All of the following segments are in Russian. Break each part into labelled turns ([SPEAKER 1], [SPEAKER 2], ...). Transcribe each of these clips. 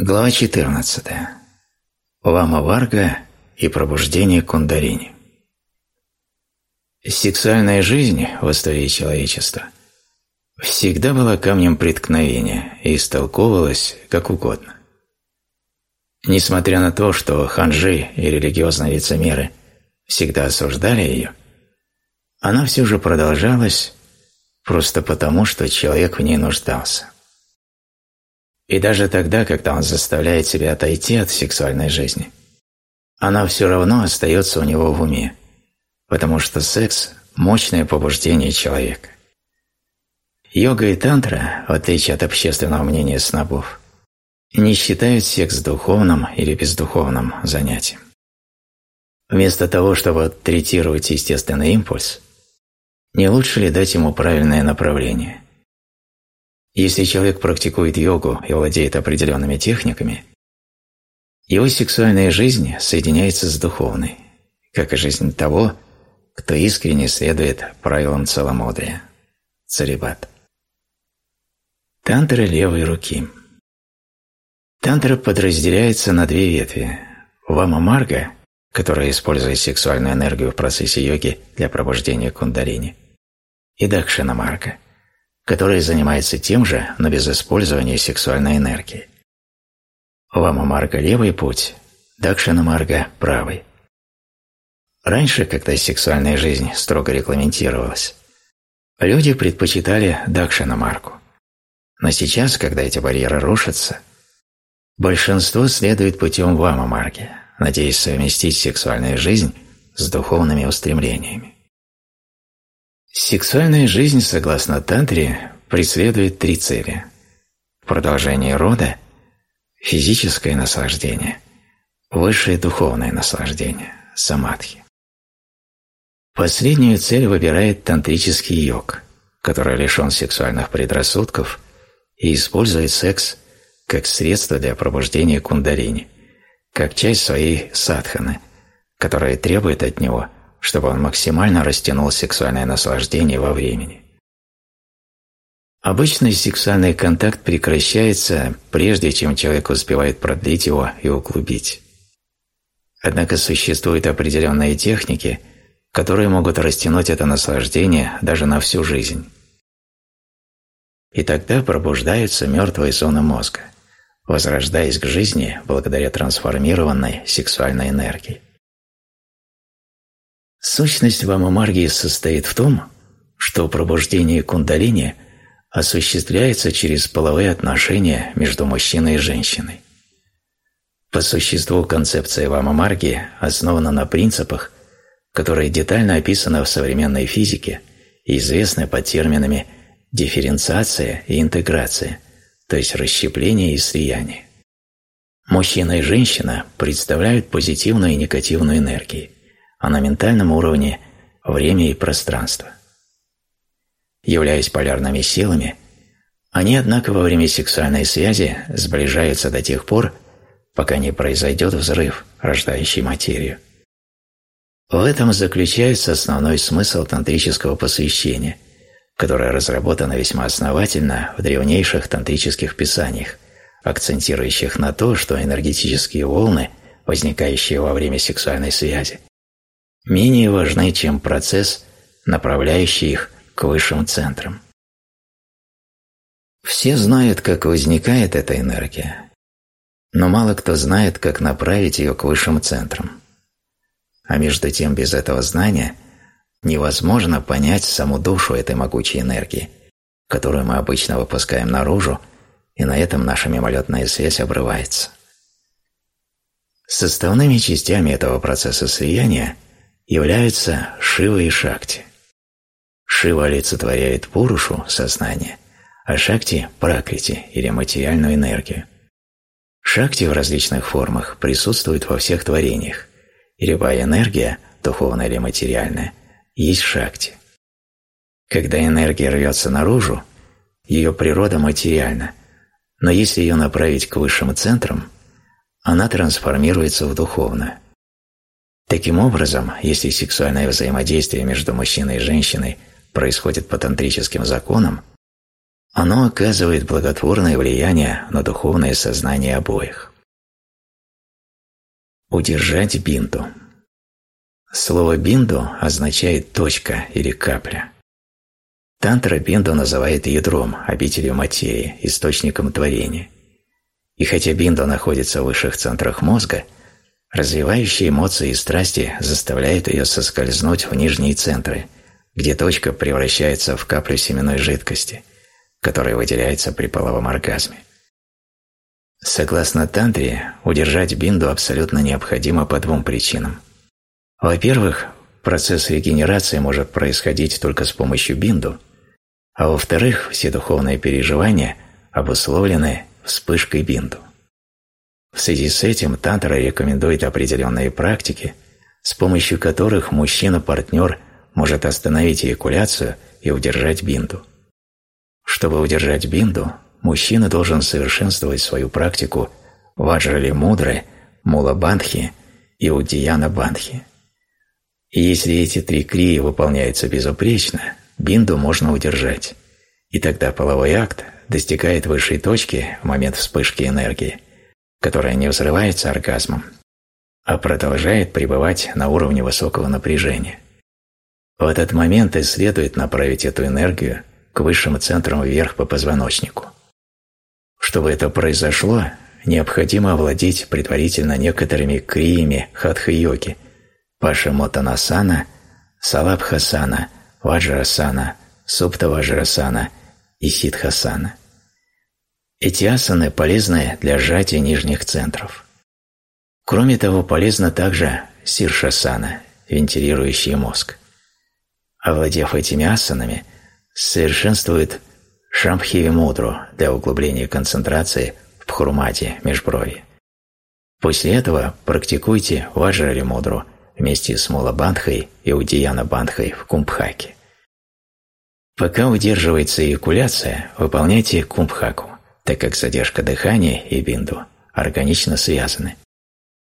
[SPEAKER 1] Глава 14. Лама Варга и пробуждение кундарини. Сексуальная жизнь в истории человечества всегда была камнем преткновения и истолковывалась как угодно. Несмотря на то, что ханжи и религиозные лицемеры всегда осуждали ее, она все же продолжалась просто потому, что человек в ней нуждался. И даже тогда, когда он заставляет себя отойти от сексуальной жизни, она все равно остается у него в уме, потому что секс – мощное побуждение человека. Йога и тантра, в отличие от общественного мнения снобов, не считают секс духовным или бездуховным занятием. Вместо того, чтобы третировать естественный импульс, не лучше ли дать ему правильное направление – если человек практикует йогу и владеет определенными техниками, его сексуальная жизнь соединяется с духовной, как и жизнь того, кто искренне следует правилам целомудрия. Царибат. Тантра левой руки. Тантра подразделяется на две ветви. Вама Марга, которая использует сексуальную энергию в процессе йоги для пробуждения кундалини, и Дакшина Который занимается тем же, но без использования сексуальной энергии. Вама Марга – левый путь, Дакшина Марга – правый. Раньше, когда сексуальная жизнь строго регламентировалась, люди предпочитали Дакшина Маргу. Но сейчас, когда эти барьеры рушатся, большинство следует путем Вама Марги, надеясь совместить сексуальную жизнь с духовными устремлениями. Сексуальная жизнь, согласно Тантре, преследует три цели. Продолжение рода, физическое наслаждение, высшее духовное наслаждение, самадхи. Последнюю цель выбирает тантрический йог, который лишен сексуальных предрассудков и использует секс как средство для пробуждения кундалини, как часть своей садханы, которая требует от него – чтобы он максимально растянул сексуальное наслаждение во времени. Обычно сексуальный контакт прекращается, прежде чем человек успевает продлить его и углубить. Однако существуют определенные техники, которые могут растянуть это наслаждение даже на всю жизнь. И тогда пробуждаются мертвые зоны мозга, возрождаясь к жизни благодаря трансформированной сексуальной энергии. Сущность вамамаргии состоит в том, что пробуждение кундалини осуществляется через половые отношения между мужчиной и женщиной. По существу концепция вамамаргии основана на принципах, которые детально описаны в современной физике и известны под терминами дифференциация и интеграция, то есть расщепление и слияние. Мужчина и женщина представляют позитивную и негативную энергии а на ментальном уровне – время и пространство. Являясь полярными силами, они, однако, во время сексуальной связи сближаются до тех пор, пока не произойдет взрыв, рождающий материю. В этом заключается основной смысл тантрического посвящения, которое разработано весьма основательно в древнейших тантрических писаниях, акцентирующих на то, что энергетические волны, возникающие во время сексуальной связи, менее важны, чем процесс, направляющий их к высшим центрам. Все знают, как возникает эта энергия, но мало кто знает, как направить ее к высшим центрам. А между тем, без этого знания невозможно понять саму душу этой могучей энергии, которую мы обычно выпускаем наружу, и на этом наша мимолетная связь обрывается. Составными частями этого процесса слияния – являются Шива и Шакти. Шива олицетворяет Пурушу, сознание, а Шакти – Пракрити или материальную энергию. Шакти в различных формах присутствует во всех творениях, и любая энергия, духовная или материальная, есть Шакти. Когда энергия рвется наружу, ее природа материальна, но если ее направить к высшим центрам, она трансформируется в духовное – Таким образом, если сексуальное взаимодействие между мужчиной и женщиной происходит по тантрическим законам, Оно оказывает благотворное влияние на духовное сознание обоих. Удержать бинду. Слово «бинду» означает «точка» или «капля». Тантра бинду называет ядром, обителью материи, источником творения. И хотя бинду находится в высших центрах мозга, развивающие эмоции и страсти заставляют ее соскользнуть в нижние центры, где точка превращается в каплю семенной жидкости, которая выделяется при половом оргазме. Согласно тантре, удержать бинду абсолютно необходимо по двум причинам. Во-первых, процесс регенерации может происходить только с помощью бинду, а во-вторых, все духовные переживания обусловлены вспышкой бинду. В связи с этим тантра рекомендует определенные практики, с помощью которых мужчина-партнер может остановить эякуляцию и удержать бинду. Чтобы удержать бинду, мужчина должен совершенствовать свою практику ваджрали мудры, мула бандхи и удияна бандхи. Если эти три крии выполняются безупречно, бинду можно удержать, и тогда половой акт достигает высшей точки в момент вспышки энергии, которая не взрывается оргазмом, а продолжает пребывать на уровне высокого напряжения. В этот момент и следует направить эту энергию к высшим центрам вверх по позвоночнику. Чтобы это произошло, необходимо овладеть предварительно некоторыми криями хатха-йоги – Пашамотанасана, Салабхасана, Ваджрасана, Суптаваджрасана и Сидхасана. Эти асаны полезны для сжатия нижних центров. Кроме того, полезна также Сиршасана, вентилирующий мозг. Овладев этими асанами, совершенствует Шамхиви мудру для углубления концентрации в Пхурмаде межброви. После этого практикуйте Ваджрари мудру – вместе с Мулабандхой и Удияна Бандхой в Кумбхаке. Пока удерживается эякуляция, выполняйте кумбхаку, так как задержка дыхания и бинду органично связаны.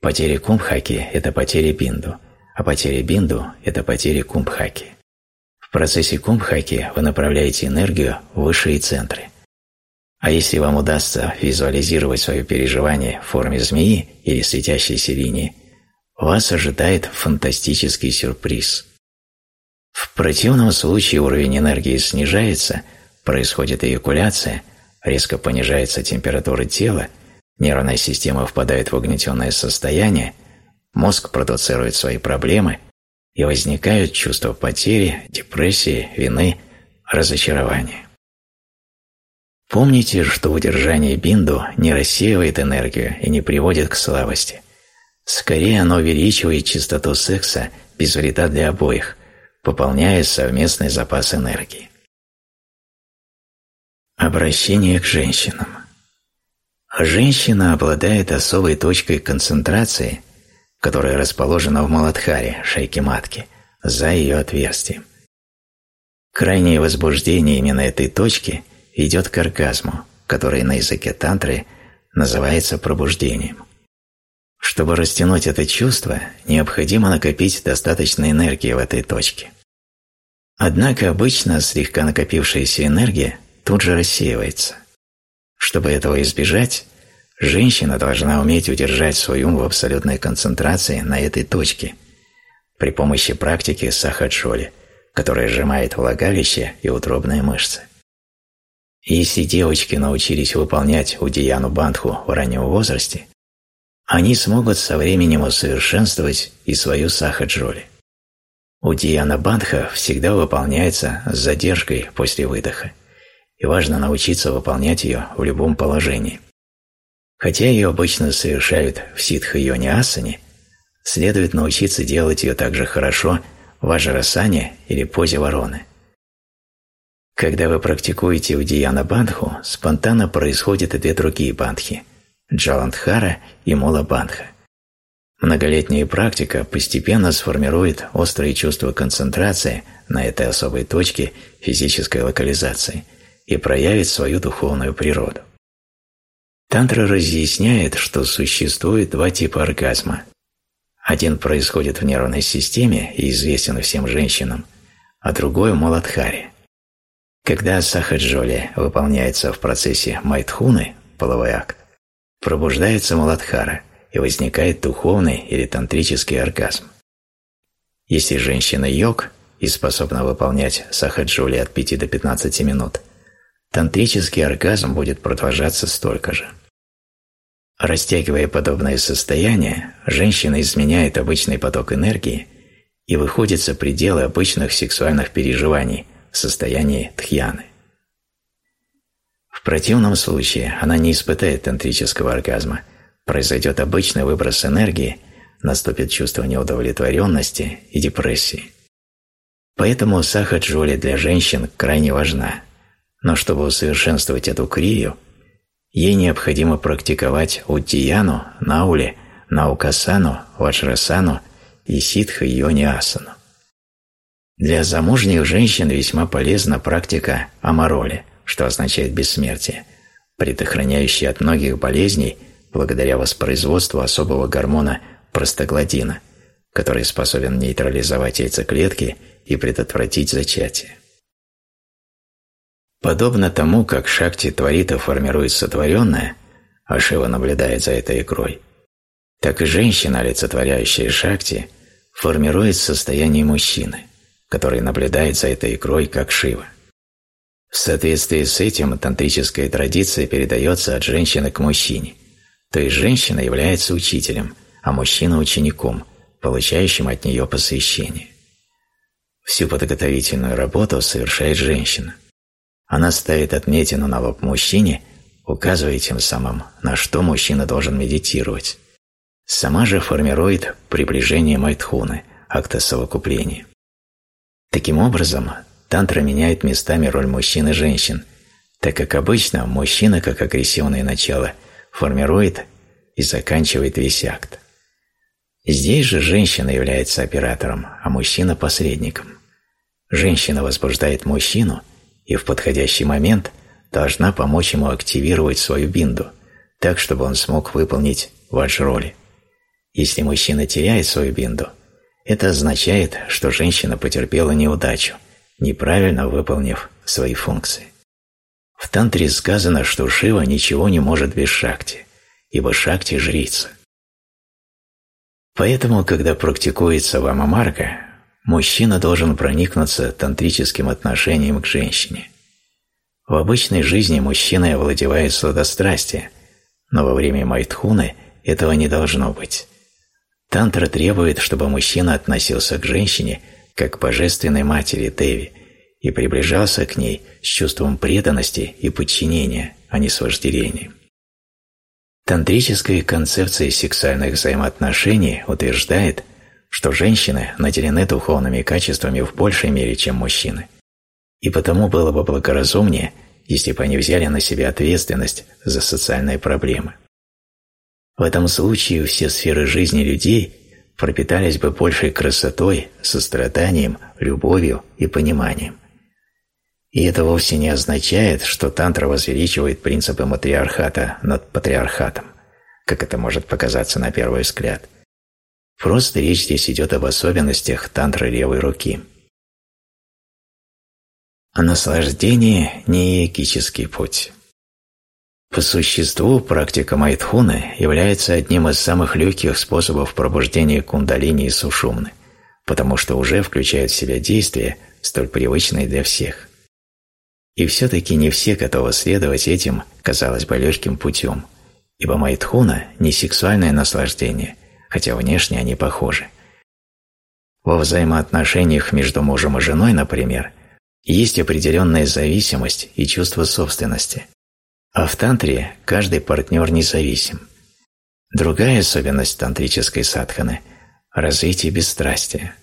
[SPEAKER 1] Потеря кумбхаки – это потеря бинду, а потеря бинду – это потеря кумбхаки. В процессе кумбхаки вы направляете энергию в высшие центры. А если вам удастся визуализировать свое переживание в форме змеи или светящейся линии – вас ожидает фантастический сюрприз. В противном случае уровень энергии снижается, происходит эякуляция, резко понижается температура тела, нервная система впадает в угнетенное состояние, мозг продуцирует свои проблемы и возникают чувства потери, депрессии, вины, разочарования. Помните, что удержание бинду не рассеивает энергию и не приводит к слабости. Скорее оно увеличивает частоту секса без вреда для обоих, пополняя совместный запас энергии. Обращение к женщинам. Женщина обладает особой точкой концентрации, которая расположена в Маладхаре, шейке матки, за ее отверстием. Крайнее возбуждение именно этой точки идет к оргазму, который на языке тантры называется пробуждением. Чтобы растянуть это чувство, необходимо накопить достаточно энергии в этой точке. Однако обычно слегка накопившаяся энергия тут же рассеивается. Чтобы этого избежать, женщина должна уметь удержать свой ум в абсолютной концентрации на этой точке при помощи практики сахаджоли, которая сжимает влагалище и утробные мышцы. Если девочки научились выполнять удияну бандху в раннем возрасте, они смогут со временем усовершенствовать и свою сахаджоли. Удияна бандха всегда выполняется с задержкой после выдоха, и важно научиться выполнять ее в любом положении. Хотя ее обычно совершают в ситха-йоне асане, следует научиться делать ее также хорошо в аджарасане или позе вороны. Когда вы практикуете удияна бандху, спонтанно происходят и две другие бандхи – Джаландхара и Мулабандха. Многолетняя практика постепенно сформирует острые чувства концентрации на этой особой точке физической локализации и проявит свою духовную природу. Тантра разъясняет, что существует два типа оргазма. Один происходит в нервной системе и известен всем женщинам, а другой – в Маладхаре. Когда сахаджоли выполняется в процессе майтхуны, половой акт, пробуждается Маладхара и возникает духовный или тантрический оргазм. Если женщина йог и способна выполнять сахаджоли от 5 до 15 минут, тантрический оргазм будет продолжаться столько же. Растягивая подобное состояние, женщина изменяет обычный поток энергии и выходит за пределы обычных сексуальных переживаний в состоянии тхьяны. В противном случае она не испытает тантрического оргазма, произойдет обычный выброс энергии, наступит чувство неудовлетворенности и депрессии. Поэтому сахаджоли для женщин крайне важна, но чтобы усовершенствовать эту крию – ей необходимо практиковать уддияну, наули, наукасану, ваджрасану и ситха-йони-асану. Для замужних женщин весьма полезна практика амароли, что означает бессмертие, предохраняющая от многих болезней благодаря воспроизводству особого гормона простагландина, который способен нейтрализовать яйцеклетки и предотвратить зачатие. Подобно тому, как Шакти творит и формирует сотворенное, а Шива наблюдает за этой игрой, так и женщина, олицетворяющая Шакти, формирует состояние мужчины, который наблюдает за этой игрой как Шива. В соответствии с этим тантрическая традиция передается от женщины к мужчине, то есть женщина является учителем, а мужчина – учеником, получающим от нее посвящение. Всю подготовительную работу совершает женщина – она ставит отметину на лоб мужчине, указывая тем самым, на что мужчина должен медитировать. Сама же формирует приближение Майтхуны, акта совокупления. Таким образом, тантра меняет местами роль мужчин и женщин, так как обычно мужчина, как агрессивное начало, формирует и заканчивает весь акт. Здесь же женщина является оператором, а мужчина – посредником. Женщина возбуждает мужчину – и в подходящий момент должна помочь ему активировать свою бинду, так, чтобы он смог выполнить ваш роли. Если мужчина теряет свою бинду, это означает, что женщина потерпела неудачу, неправильно выполнив свои функции. В тантре сказано, что Шива ничего не может без Шакти, ибо Шакти – жрица. Поэтому, когда практикуется вамамарга, мужчина должен проникнуться тантрическим отношением к женщине. В обычной жизни мужчина овладевает сладострастие, но во время майтхуны этого не должно быть. Тантра требует, чтобы мужчина относился к женщине как к божественной матери Деви и приближался к ней с чувством преданности и подчинения, а не с вожделением. Тантрическая концепция сексуальных взаимоотношений утверждает – что женщины наделены духовными качествами в большей мере, чем мужчины. И потому было бы благоразумнее, если бы они взяли на себя ответственность за социальные проблемы. В этом случае все сферы жизни людей пропитались бы большей красотой, состраданием, любовью и пониманием. И это вовсе не означает, что тантра возвеличивает принципы матриархата над патриархатом, как это может показаться на первый взгляд – Просто речь здесь идет об особенностях тантры левой руки. А наслаждение – не эгический путь. По существу практика майтхуны является одним из самых легких способов пробуждения кундалини и сушумны, потому что уже включает в себя действия, столь привычные для всех. И все-таки не все готовы следовать этим, казалось бы, легким путем, ибо майтхуна – не сексуальное наслаждение – хотя внешне они похожи. Во взаимоотношениях между мужем и женой, например, есть определенная зависимость и чувство собственности, а в тантре каждый партнер независим. Другая особенность тантрической садханы – развитие бесстрастия.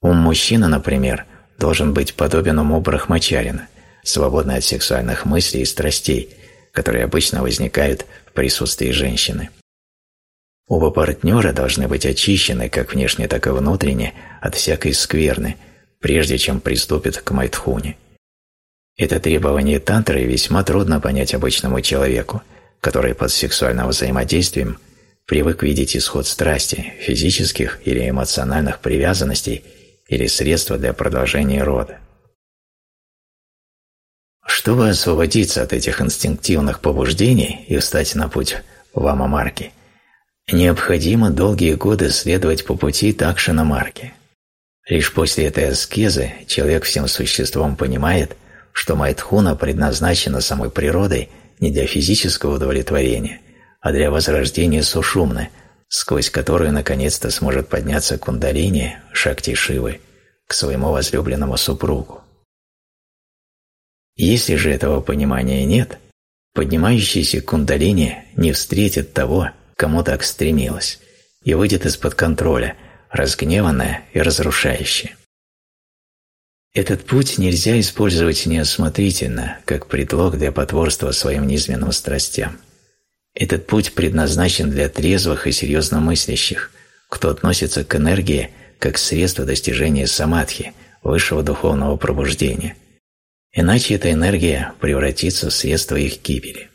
[SPEAKER 1] Ум мужчины, например, должен быть подобен уму брахмачарина, свободный от сексуальных мыслей и страстей, которые обычно возникают в присутствии женщины. Оба партнера должны быть очищены как внешне, так и внутренне от всякой скверны, прежде чем приступят к майтхуне. Это требование тантры весьма трудно понять обычному человеку, который под сексуальным взаимодействием привык видеть исход страсти, физических или эмоциональных привязанностей или средства для продолжения рода. Чтобы освободиться от этих инстинктивных побуждений и встать на путь Вама-марки, необходимо долгие годы следовать по пути Такшина-марки. Лишь после этой аскезы человек всем существом понимает, что Майтхуна предназначена самой природой не для физического удовлетворения, а для возрождения сушумны, сквозь которую наконец-то сможет подняться кундалини, шакти Шивы, к своему возлюбленному супругу. Если же этого понимания нет, поднимающийся кундалини не встретит того, кому так стремилась, и выйдет из-под контроля, разгневанная и разрушающая. Этот путь нельзя использовать неосмотрительно, как предлог для потворства своим низменным страстям. Этот путь предназначен для трезвых и серьезно мыслящих, кто относится к энергии как средство достижения самадхи, высшего духовного пробуждения. Иначе эта энергия превратится в средство их гибели.